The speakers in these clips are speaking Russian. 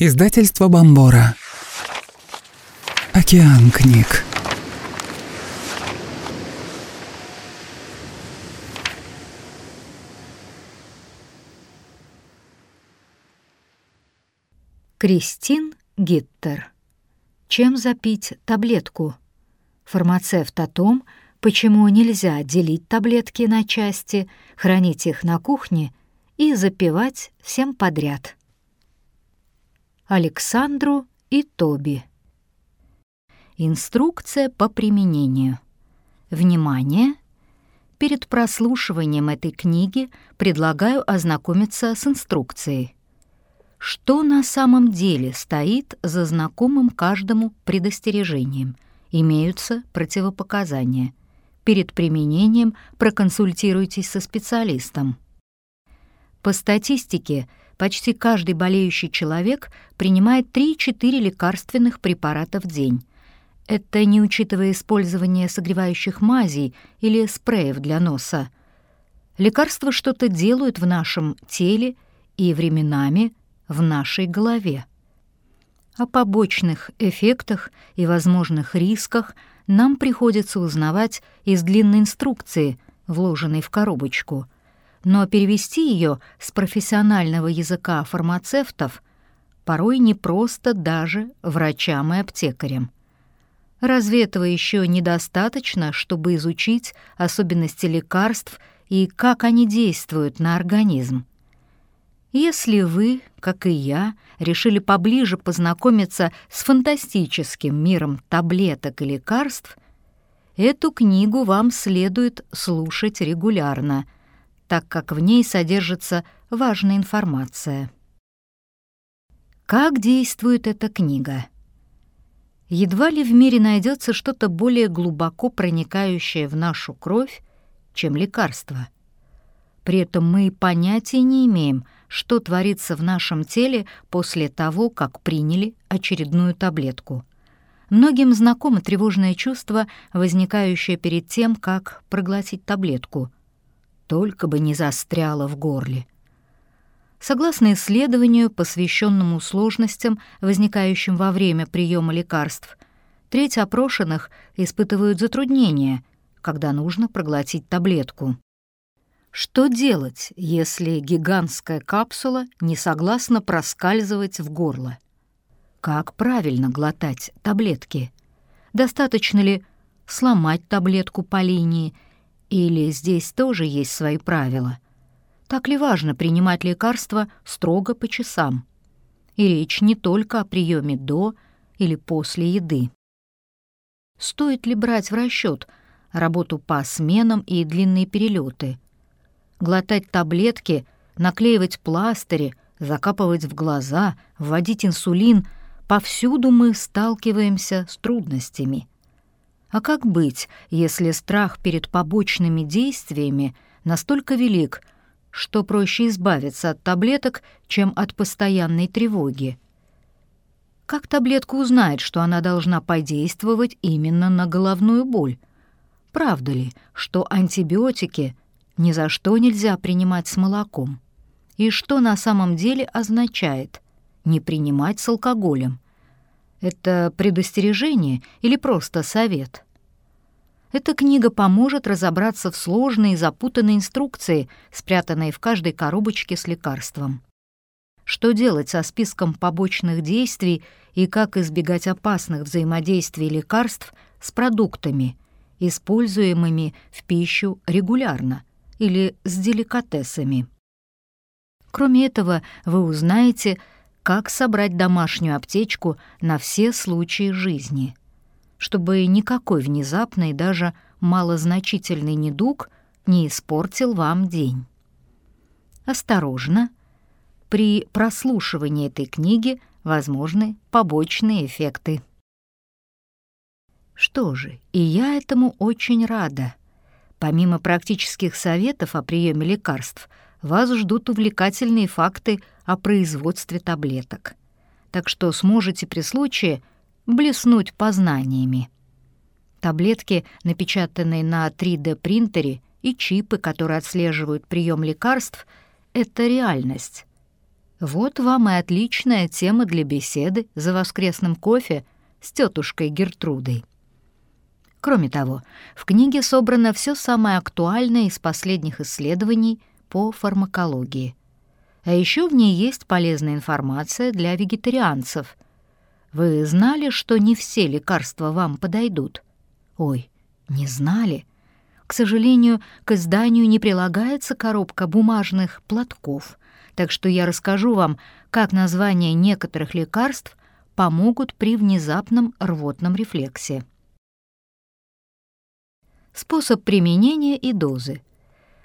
Издательство Бомбора. Океан книг. Кристин Гиттер. Чем запить таблетку? Фармацевт о том, почему нельзя делить таблетки на части, хранить их на кухне и запивать всем подряд. Александру и Тоби. Инструкция по применению. Внимание! Перед прослушиванием этой книги предлагаю ознакомиться с инструкцией. Что на самом деле стоит за знакомым каждому предостережением? Имеются противопоказания. Перед применением проконсультируйтесь со специалистом. По статистике, почти каждый болеющий человек принимает 3-4 лекарственных препарата в день. Это не учитывая использование согревающих мазей или спреев для носа. Лекарства что-то делают в нашем теле и временами в нашей голове. О побочных эффектах и возможных рисках нам приходится узнавать из длинной инструкции, вложенной в коробочку — но перевести ее с профессионального языка фармацевтов порой непросто даже врачам и аптекарям. Разве этого еще недостаточно, чтобы изучить особенности лекарств и как они действуют на организм? Если вы, как и я, решили поближе познакомиться с фантастическим миром таблеток и лекарств, эту книгу вам следует слушать регулярно — так как в ней содержится важная информация. Как действует эта книга? Едва ли в мире найдется что-то более глубоко проникающее в нашу кровь, чем лекарство. При этом мы понятия не имеем, что творится в нашем теле после того, как приняли очередную таблетку. Многим знакомо тревожное чувство, возникающее перед тем, как проглотить таблетку — только бы не застряло в горле. Согласно исследованию, посвященному сложностям, возникающим во время приема лекарств, треть опрошенных испытывают затруднения, когда нужно проглотить таблетку. Что делать, если гигантская капсула не согласна проскальзывать в горло? Как правильно глотать таблетки? Достаточно ли сломать таблетку по линии или здесь тоже есть свои правила? Так ли важно принимать лекарства строго по часам? И речь не только о приеме до или после еды. Стоит ли брать в расчет работу по сменам и длинные перелеты? Глотать таблетки, наклеивать пластыри, закапывать в глаза, вводить инсулин — повсюду мы сталкиваемся с трудностями — а как быть, если страх перед побочными действиями настолько велик, что проще избавиться от таблеток, чем от постоянной тревоги? Как таблетка узнает, что она должна подействовать именно на головную боль? Правда ли, что антибиотики ни за что нельзя принимать с молоком? И что на самом деле означает не принимать с алкоголем? Это предостережение или просто совет? Эта книга поможет разобраться в сложной и запутанной инструкции, спрятанной в каждой коробочке с лекарством. Что делать со списком побочных действий и как избегать опасных взаимодействий лекарств с продуктами, используемыми в пищу регулярно или с деликатесами. Кроме этого, вы узнаете, как собрать домашнюю аптечку на все случаи жизни, чтобы никакой внезапный, даже малозначительный недуг не испортил вам день. Осторожно, при прослушивании этой книги возможны побочные эффекты. Что же, и я этому очень рада. Помимо практических советов о приеме лекарств, вас ждут увлекательные факты о производстве таблеток. Так что сможете при случае блеснуть познаниями. Таблетки, напечатанные на 3D-принтере, и чипы, которые отслеживают прием лекарств — это реальность. Вот вам и отличная тема для беседы за воскресным кофе с тетушкой Гертрудой. Кроме того, в книге собрано все самое актуальное из последних исследований по фармакологии. А еще в ней есть полезная информация для вегетарианцев. Вы знали, что не все лекарства вам подойдут? Ой, не знали? К сожалению, к изданию не прилагается коробка бумажных платков, так что я расскажу вам, как названия некоторых лекарств помогут при внезапном рвотном рефлексе. Способ применения и дозы.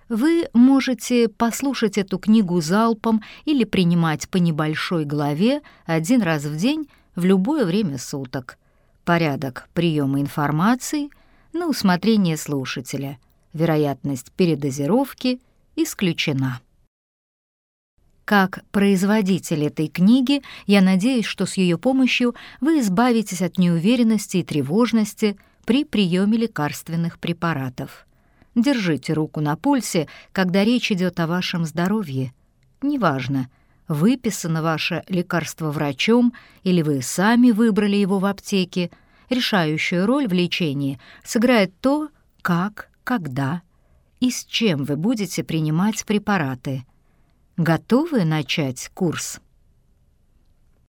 Вы можете послушать эту книгу залпом или принимать по небольшой главе один раз в день в любое время суток. Порядок приема информации на усмотрение слушателя. Вероятность передозировки исключена. Как производитель этой книги, я надеюсь, что с ее помощью вы избавитесь от неуверенности и тревожности – при приеме лекарственных препаратов. Держите руку на пульсе, когда речь идет о вашем здоровье. Неважно, выписано ваше лекарство врачом или вы сами выбрали его в аптеке, решающую роль в лечении сыграет то, как, когда и с чем вы будете принимать препараты. Готовы начать курс?